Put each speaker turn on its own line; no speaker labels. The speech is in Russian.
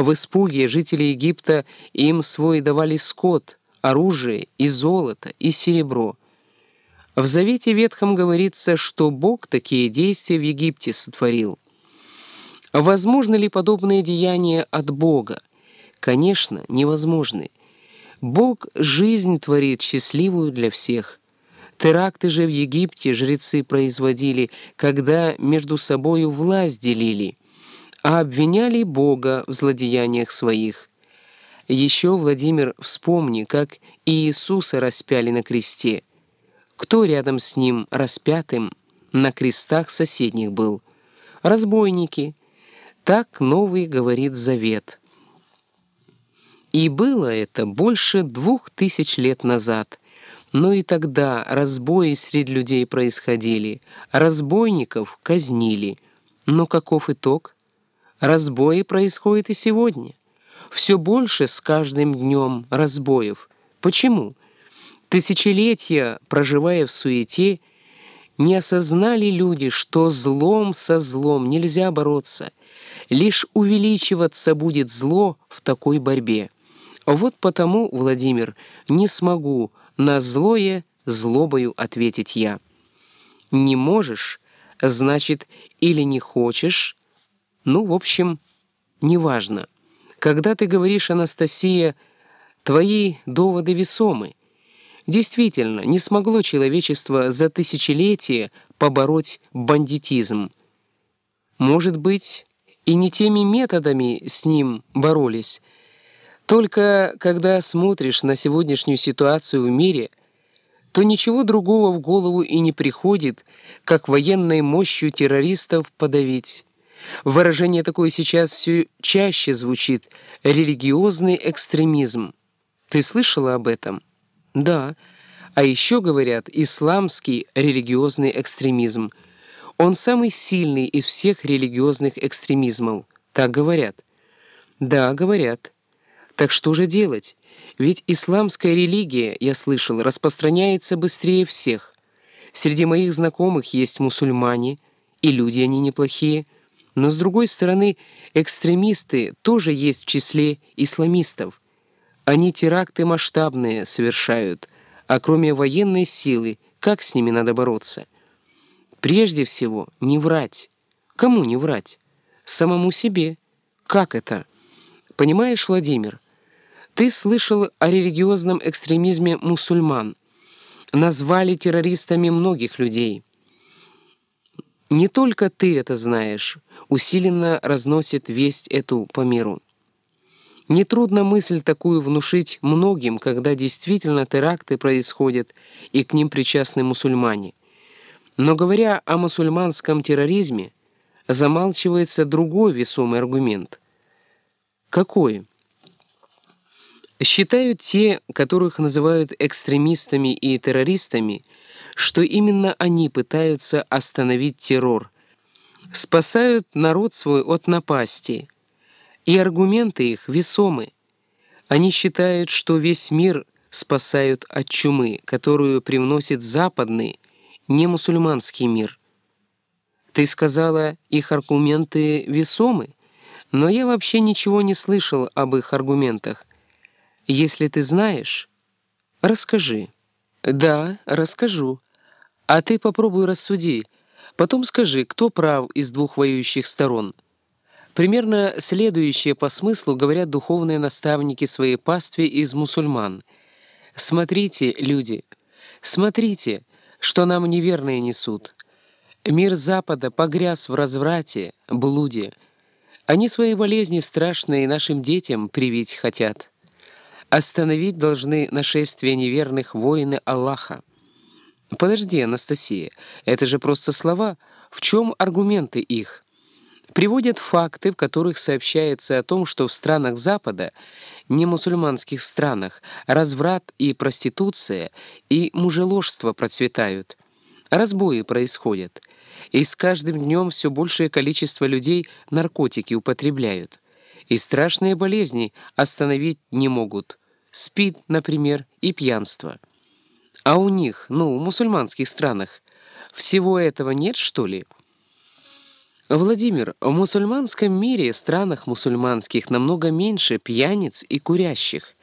В испуге жители Египта им свой давали скот, оружие и золото, и серебро. В Завете Ветхом говорится, что Бог такие действия в Египте сотворил. Возможно ли подобное деяние от Бога? Конечно, невозможны. Бог жизнь творит счастливую для всех. Теракты же в Египте жрецы производили, когда между собою власть делили, а обвиняли Бога в злодеяниях своих. Еще, Владимир, вспомни, как Иисуса распяли на кресте. Кто рядом с ним распятым на крестах соседних был? Разбойники — так новый говорит завет. И было это больше двух тысяч лет назад. Но и тогда разбои среди людей происходили, разбойников казнили. Но каков итог? Разбои происходят и сегодня. Все больше с каждым днем разбоев. Почему? Тысячелетия, проживая в суете, не осознали люди, что злом со злом нельзя бороться — Лишь увеличиваться будет зло в такой борьбе. Вот потому, Владимир, не смогу на злое злобою ответить я. Не можешь, значит, или не хочешь, ну, в общем, неважно. Когда ты говоришь, Анастасия, твои доводы весомы. Действительно, не смогло человечество за тысячелетия побороть бандитизм. Может быть, и не теми методами с ним боролись. Только когда смотришь на сегодняшнюю ситуацию в мире, то ничего другого в голову и не приходит, как военной мощью террористов подавить. Выражение такое сейчас все чаще звучит — религиозный экстремизм. Ты слышала об этом? Да. А еще говорят исламский религиозный экстремизм — он самый сильный из всех религиозных экстремизмов, так говорят. Да, говорят. Так что же делать? Ведь исламская религия, я слышал, распространяется быстрее всех. Среди моих знакомых есть мусульмане, и люди они неплохие. Но с другой стороны, экстремисты тоже есть в числе исламистов. Они теракты масштабные совершают, а кроме военной силы, как с ними надо бороться? Прежде всего, не врать. Кому не врать? Самому себе. Как это? Понимаешь, Владимир, ты слышал о религиозном экстремизме мусульман. Назвали террористами многих людей. Не только ты это знаешь, усиленно разносит весть эту по миру. Нетрудно мысль такую внушить многим, когда действительно теракты происходят и к ним причастны мусульмане. Но говоря о мусульманском терроризме, замалчивается другой весомый аргумент. Какой? Считают те, которых называют экстремистами и террористами, что именно они пытаются остановить террор, спасают народ свой от напасти, и аргументы их весомы. Они считают, что весь мир спасают от чумы, которую привносит западный, не мусульманский мир. Ты сказала, их аргументы весомы, но я вообще ничего не слышал об их аргументах. Если ты знаешь, расскажи. Да, расскажу. А ты попробуй рассуди. Потом скажи, кто прав из двух воюющих сторон. Примерно следующее по смыслу говорят духовные наставники своей пастве из мусульман. Смотрите, люди, смотрите, что нам неверные несут. Мир Запада погряз в разврате, блуде. Они свои болезни страшные нашим детям привить хотят. Остановить должны нашествие неверных воины Аллаха. Подожди, Анастасия, это же просто слова. В чем аргументы их? Приводят факты, в которых сообщается о том, что в странах Запада, не мусульманских странах, разврат и проституция и мужеложство процветают. Разбои происходят. И с каждым днем все большее количество людей наркотики употребляют. И страшные болезни остановить не могут. СПИД, например, и пьянство. А у них, ну, в мусульманских странах, всего этого нет, что ли? Владимир, в мусульманском мире, странах мусульманских, намного меньше пьяниц и курящих.